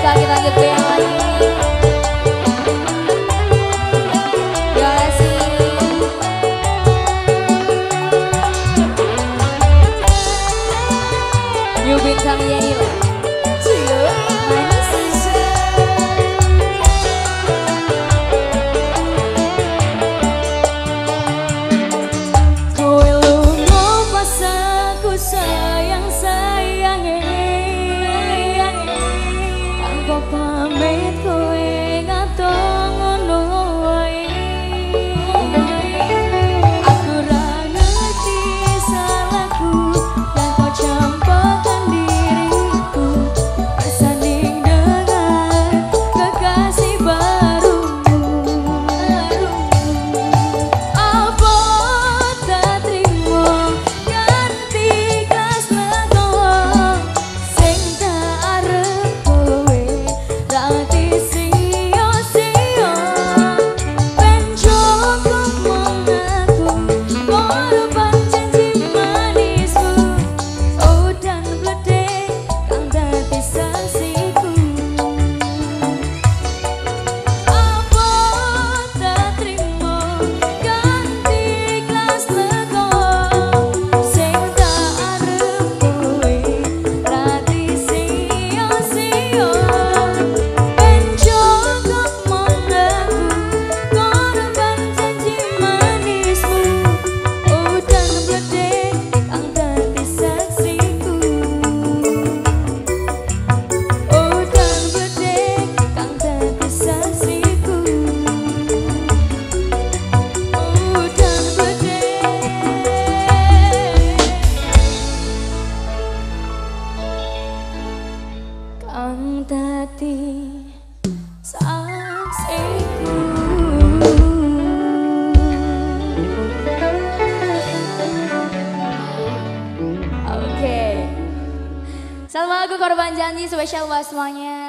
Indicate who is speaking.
Speaker 1: lanjut lanjut yang lagi lagu korban janji spesial buat semuanya.